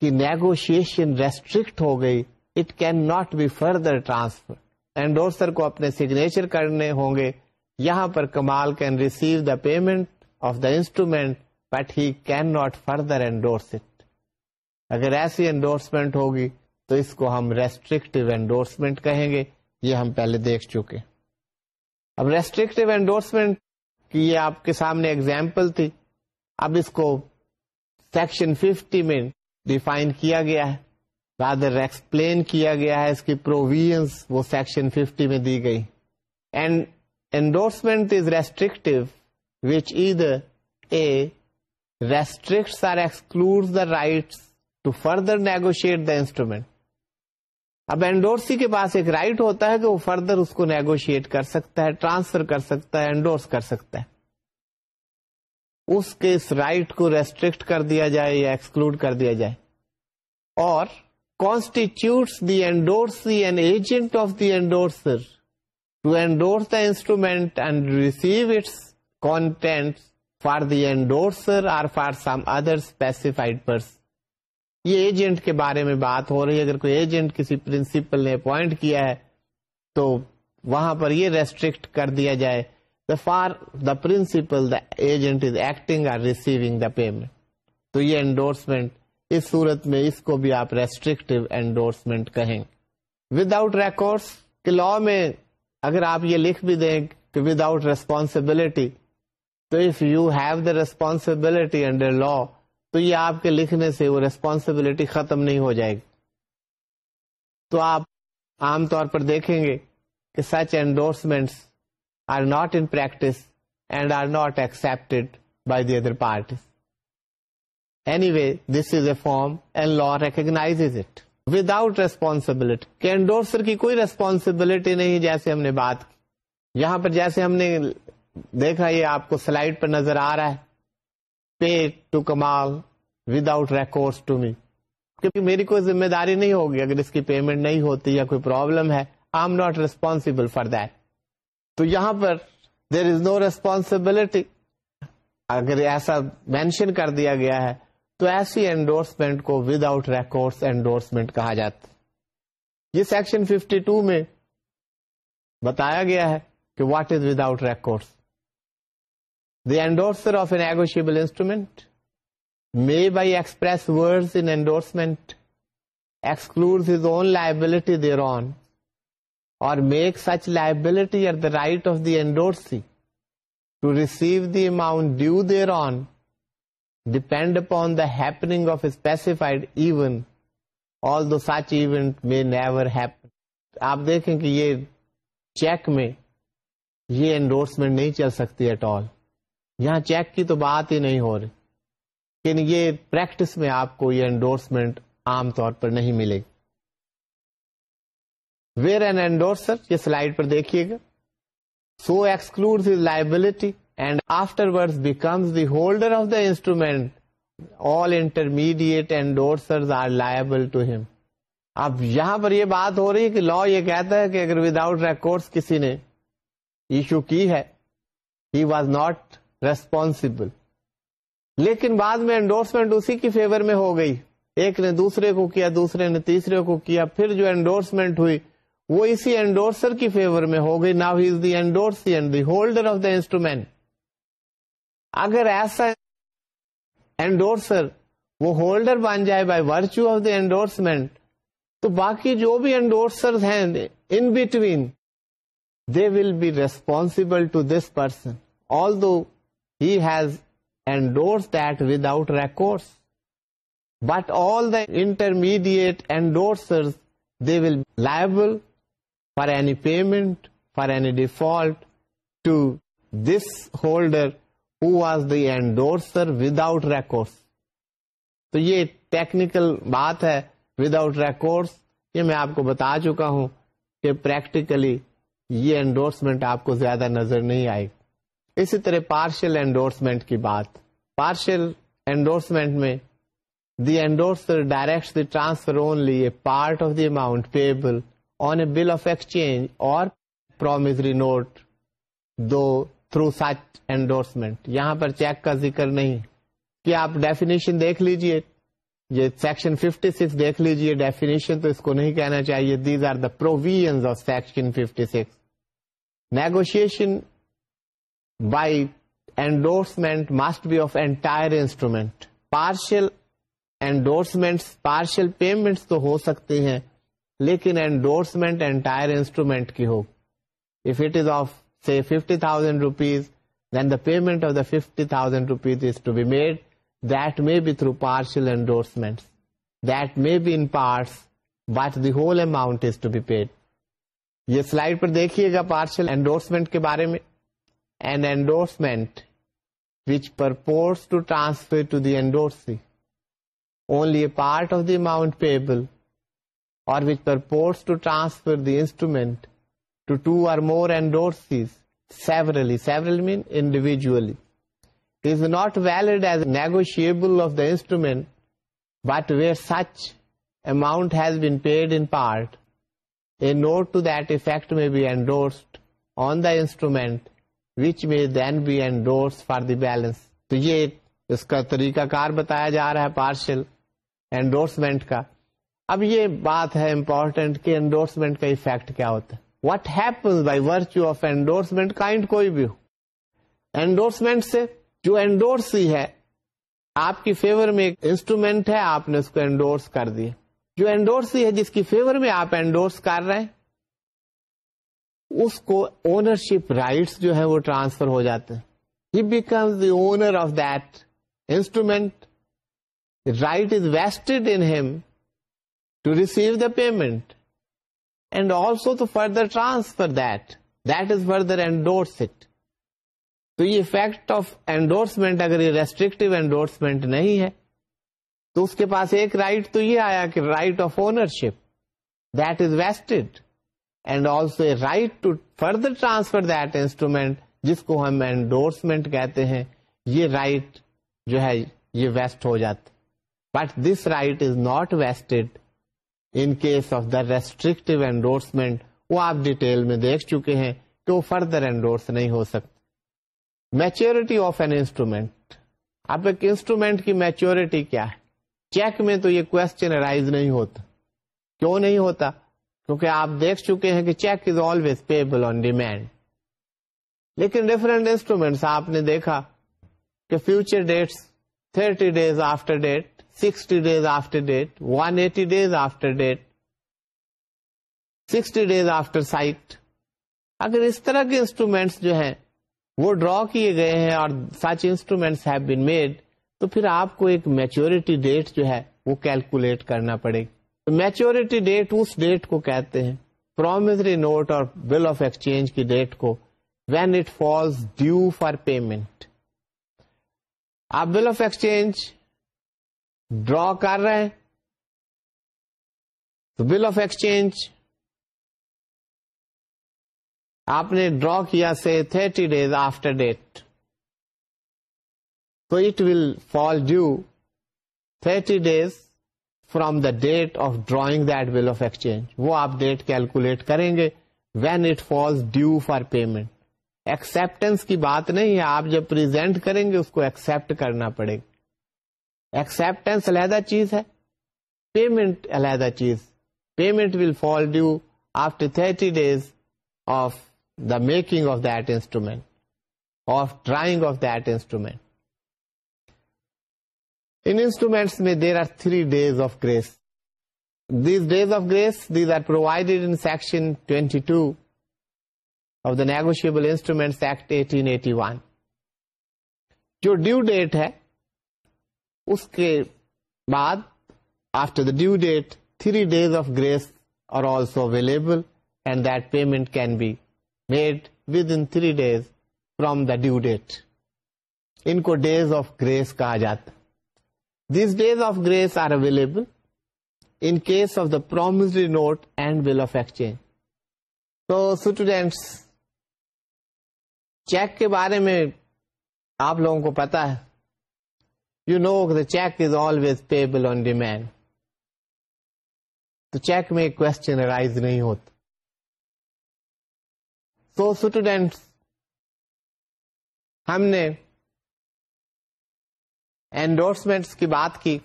کی نیگوشیشن ریسٹرکٹ ہو گئی it can not be further transfer endorser کو اپنے سگنیچر کرنے ہوں گے یہاں پر Kamal can receive the payment of the instrument but he can not further endorse it اگر ایسی انڈورسمنٹ ہوگی تو اس کو ہم ریسٹرکٹیو انڈورسمنٹ کہیں گے یہ ہم پہلے دیکھ چکے اب ریسٹرکٹیو انڈورسمنٹ کی یہ آپ کے سامنے ایگزامپل تھی اب اس کو سیکشن 50 میں ڈیفائن کیا گیا ہے رادر ایکسپلین کیا گیا ہے اس کی پروویژ وہ سیکشن ففٹی میں دی گئی an endorsement is restrictive which it restrict or exclude the rights to further negotiate the instrument اب اینڈورسی کے پاس ایک رائٹ ہوتا ہے کہ وہ فردر اس کو نیگوشیٹ کر سکتا ہے ٹرانسفر کر سکتا ہے اینڈورس کر سکتا ہے اس کے اس رائٹ کو ریسٹرکٹ کر دیا جائے یا ایکسکلوڈ کر دیا جائے اور constitute the endorsee an agent of the endorser to endorse the instrument and receive its content for the endorser or for some other specified person یہ ایجنٹ کے بارے میں بات ہو رہی ہے اگر کوئی ایجنٹ کسی پرنسپل نے اپوائنٹ کیا ہے تو وہاں پر یہ ریسٹرکٹ کر دیا جائے the for the principal the agent is acting or receiving the payment تو یہ انڈورسمنٹ اس صورت میں اس کو بھی آپ ریسٹرکٹیو آؤٹ کہکارڈس کے لا میں اگر آپ یہ لکھ بھی دیں کہ ود آؤٹ ریسپانسبلٹی تو if you have the responsibility under law تو یہ آپ کے لکھنے سے وہ ریسپانسبلٹی ختم نہیں ہو جائے گی تو آپ عام طور پر دیکھیں گے کہ such endorsements are not in practice and are not accept by the other parties anyway this is a form and law recognise it responsibility کہ اینڈورسر کی کوئی ریسپانسبلٹی نہیں جیسے ہم نے بات کی یہاں پر جیسے ہم نے دیکھا یہ آپ کو سلائڈ پر نظر آ رہا ہے pay to Kamal without recourse to me کیونکہ میری کوئی ذمہ داری نہیں ہوگی اگر اس کی پیمنٹ نہیں ہوتی یا کوئی پرابلم ہے I am not responsible for that تو یہاں پر دیر از نو ریسپانسبلٹی اگر ایسا مینشن کر دیا گیا ہے تو ایسی انڈورسمنٹ کو ود آؤٹ ریکارڈ اینڈورسمنٹ کہا جاتا یہ سیکشن 52 میں بتایا گیا ہے کہ what is without recourse The the the endorser of of a negotiable instrument may by express words in endorsement excludes his own liability liability thereon or make such at right endorsee to receive the amount due thereon depend upon the happening of a specified there although such event may never happen. آپ دیکھیں کہ یہ cheque میں یہ endorsement نہیں چل سکتی at all یہاں چیک کی تو بات ہی نہیں ہو رہی لیکن یہ پریکٹس میں آپ کو یہ انڈورسمنٹ عام طور پر نہیں ملے گی ویئر اینڈورسر یہ سلائڈ پر دیکھیے گا so his liability and after the holder of the instrument all intermediate endorsers are liable to ہم اب یہاں پر یہ بات ہو رہی ہے کہ لا یہ کہتا ہے کہ اگر وداؤٹ ریکارڈ کسی نے ایشو کی ہے ہی واز ناٹ ریسپانسبل لیکن بعد میں انڈورسمنٹ اسی کی فیور میں ہو گئی ایک نے دوسرے کو کیا دوسرے نے تیسرے کو کیا پھر جو انڈورسمنٹ ہوئی وہ اسی اینڈورسر کی فیور میں ہو گئی now he is the the holder of the instrument اگر ایسا وہ ہولڈر بن جائے by virtue of the endorsement تو باقی جو بھی اینڈورسر ہیں in between they will be responsible to this person although but all the intermediate payment, for any for any payment for any default to this holder records. تو یہ technical بات ہے with out records یہ میں آپ کو بتا چکا ہوں کہ پریکٹیکلی یہ انڈورسمنٹ آپ کو زیادہ نظر نہیں آئے گی اسی طرح پارشل اینڈورسمنٹ کی بات پارشل اینڈورسمنٹ میں the endorse direct the transfer only a part of the amount payable on a bill of exchange or promissory note do through such endorsement یہاں پر چیک کا ذکر نہیں کہ آپ ڈیفینیشن دیکھ لیجئے یہ سیکشن 56 دیکھ لیجئے ڈیفینیشن تو اس کو نہیں کہنا چاہیے these are the provisions of section 56 negotiation سمنٹ must be of entire instrument partial endorsement partial payments تو ہو سکتے ہیں لیکن payment thousand rupees is to be made that may be through partial endorsement that may be in parts while the whole amount is to be paid یہ slide پر دیکھیے گا partial endorsement کے بارے میں an endorsement which purports to transfer to the endorsee only a part of the amount payable, or which purports to transfer the instrument to two or more endorsees severally — severally means individually — is not valid as negotiable of the instrument, but where such amount has been paid in part, a note to that effect may be endorsed on the instrument which میں then be endorse for the balance تو یہ اس کا طریقہ کار بتایا جا رہا ہے پارشل اینڈورسمنٹ کا اب یہ بات ہے امپورٹینٹ کہ کا افیکٹ کیا ہوتا ہے what happens by virtue of endorsement kind کوئی بھی ہو اینڈورسمنٹ سے جو اینڈورس ہی ہے آپ کی فیور میں ایک انسٹرومینٹ ہے آپ نے اس کو اینڈورس کر دیا جو اینڈورس ہی ہے جس کی فیور میں آپ اینڈورس کر رہے ہیں اس کو اونرشپ رائٹس جو ہے وہ ٹرانسفر ہو جاتے ہیں he become the owner of that instrument right is vested in to receive the payment and also to further transfer that that is further endorse it تو یہ فیکٹ آف اینڈورسمنٹ اگر یہ ریسٹرکٹیو اینڈورسمنٹ نہیں ہے تو اس کے پاس ایک رائٹ تو یہ آیا کہ right of ownership that is vested and also right to further transfer that instrument جس کو ہم انڈورسمنٹ کہتے ہیں یہ رائٹ جو ہے یہ ویسٹ ہو جاتی but this right is not vest in case of the restrictive endorsement وہ آپ ڈیٹیل میں دیکھ چکے ہیں کہ وہ فردر اینڈورس نہیں ہو سکتا میچیورٹی آف این انسٹرومینٹ اب ایک انسٹرومینٹ کی میچیورٹی کیا ہے چیک میں تو یہ کوشچن ارائز نہیں ہوتا کیوں نہیں ہوتا کیونکہ آپ دیکھ چکے ہیں کہ cheque is always payable on demand لیکن ڈفرینٹ انسٹرومینٹس آپ نے دیکھا کہ future dates 30 days after date 60 days after date 180 eighty days after date sixty days after sight اگر اس طرح کے انسٹرومینٹس جو ہیں وہ ڈرا کیے گئے ہیں اور such instruments have been made تو پھر آپ کو ایک میچورٹی ڈیٹ جو ہے وہ کیلکولیٹ کرنا پڑے گی میچیورٹی ڈیٹ اس ڈیٹ کو کہتے ہیں پرومسری نوٹ اور بل آف ایکسچینج کی ڈیٹ کو when it falls due for payment آپ بل آف ایکسچینج ڈرا کر رہے ہیں تو بل آف ایکسچینج آپ نے ڈرا کیا سے تھرٹی ڈیز آفٹر ڈیٹ تو it will fall due thirty days from the date of drawing bill of exchange وہ آپ ڈیٹ کیلکولیٹ کریں گے when it falls due for payment acceptance کی بات نہیں ہے آپ جب پرٹ کریں گے اس کو ایکسپٹ کرنا پڑے گا ایکسپٹینس علیحدہ چیز ہے پیمنٹ علیحدہ چیز payment will fall due after thirty days of the making of the instrument of drawing of the instrument instruments میں there are three days of grace these days of grace these are provided انشنٹی two of the negotiable instruments جو due date ہے اس کے بعد after due date three days of grace are also available and the payment can be wait with انیز from the due date in کو days of grace کہا جاتا پرومینٹس check کے بارے میں آپ لوگوں کو پتا ہے you know the cheque is always payable on demand تو چیک میں کوشچن رائز نہیں ہوتا ہم نے انڈورسمنٹس کی بات کی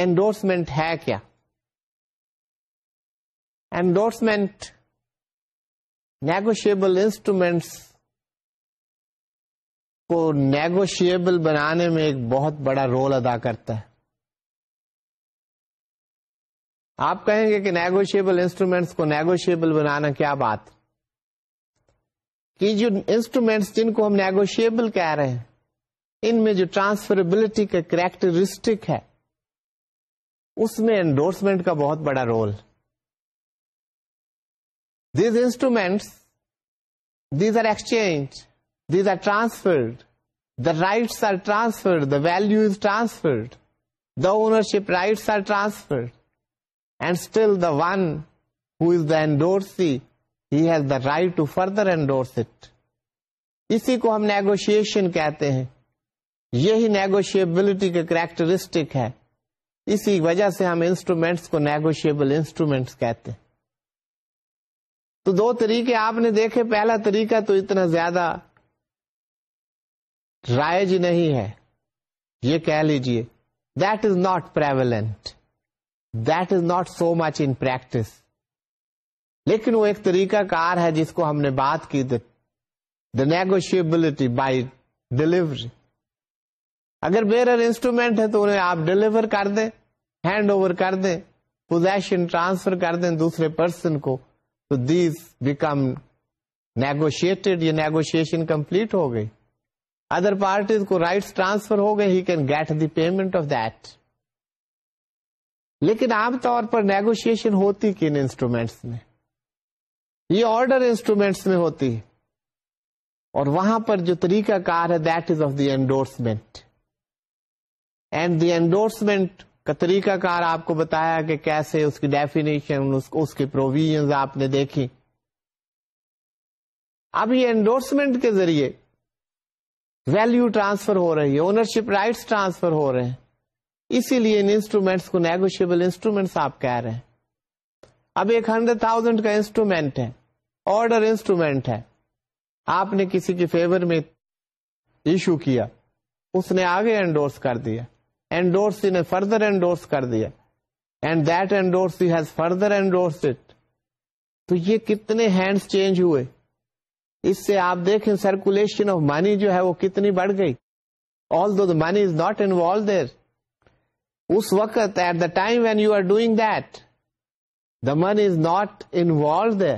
اینڈورسمنٹ ہے کیا نیگوشیبل انسٹرومینٹس کو نیگوشیبل بنانے میں ایک بہت بڑا رول ادا کرتا ہے آپ کہیں گے کہ نیگوشیبل انسٹرومینٹس کو نیگوشیبل بنانا کیا بات کی جو انسٹرومینٹس جن کو ہم نیگوشیبل کہہ رہے ہیں ان میں جو ٹرانسفریبلٹی کا کریکٹرسٹک ہے اس میں انڈورسمنٹ کا بہت بڑا role these instruments these are exchange these are transferred the rights are transferred the value is transferred the ownership rights are transferred and still the one who is the he has the right to further endorse it اسی کو ہم negotiation کہتے ہیں یہی negotiability کا characteristic ہے اسی وجہ سے ہم انسٹرومینٹس کو نیگوشیبل انسٹرومینٹس کہتے ہیں تو دو طریقے آپ نے دیکھے پہلا طریقہ تو اتنا زیادہ رائج نہیں ہے یہ کہہ لیجئے that is not prevalent that is not so much in practice لیکن وہ ایک طریقہ کار ہے جس کو ہم نے بات کی دا نیگوشیبلٹی بائی ڈلیوری اگر بیرر انسٹرومینٹ ہے تو انہیں آپ ڈیلیور کر دیں ہینڈ اوور کر دیں پوزیشن ٹرانسفر کر دیں دوسرے پرسن کو تو دیز بیکم نیگوشیٹڈ یہ نیگوشیشن کمپلیٹ ہو گئی ادر پارٹیز کو رائٹس ٹرانسفر ہو گئے he can get the payment of that لیکن عام طور پر نیگوشیشن ہوتی کہ انسٹرومینٹس میں یہ آرڈر انسٹرومینٹس میں ہوتی ہے اور وہاں پر جو طریقہ کار ہے that is of the endorsement and the endorsement کا طریقہ کار آپ کو بتایا کہ کیسے اس کی ڈیفینیشن اس پروویژ آپ نے دیکھی اب یہ کے ذریعے ویلو ٹرانسفر ہو رہی ہے اونرشپ رائٹس ٹرانسفر ہو رہے ہیں اسی لیے ان انسٹرومینٹس کو نیگوشیبل انسٹرومینٹس آپ کہہ رہے ہیں اب ایک ہنڈریڈ تھاؤزینڈ کا انسٹرومینٹ ہے آرڈر انسٹرومینٹ ہے آپ نے کسی کے فیور میں ایشو کیا اس نے آگے انڈورس کر دیا اینڈورس نے فردر اینڈورس کر دیا and that endorse has further endorse it تو یہ کتنے ہینڈس چینج ہوئے اس سے آپ دیکھیں سرکولیشن آف منی جو ہے وہ کتنی بڑھ گئی although money is not involve there اس وقت at the time when you are doing that the money is not involve there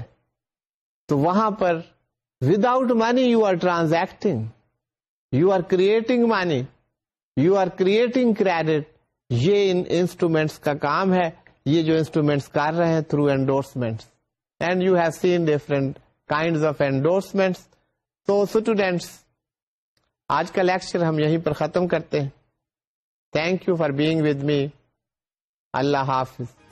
تو وہاں پر without money you are transacting you are creating money you are creating credit یہ instruments کا کام ہے یہ جو انسٹرومینٹس کر رہے ہیں through endorsements and you have seen different kind of endorsements تو اسٹوڈینٹس آج کا لیکچر ہم یہیں پر ختم کرتے ہیں thank you for being with me اللہ حافظ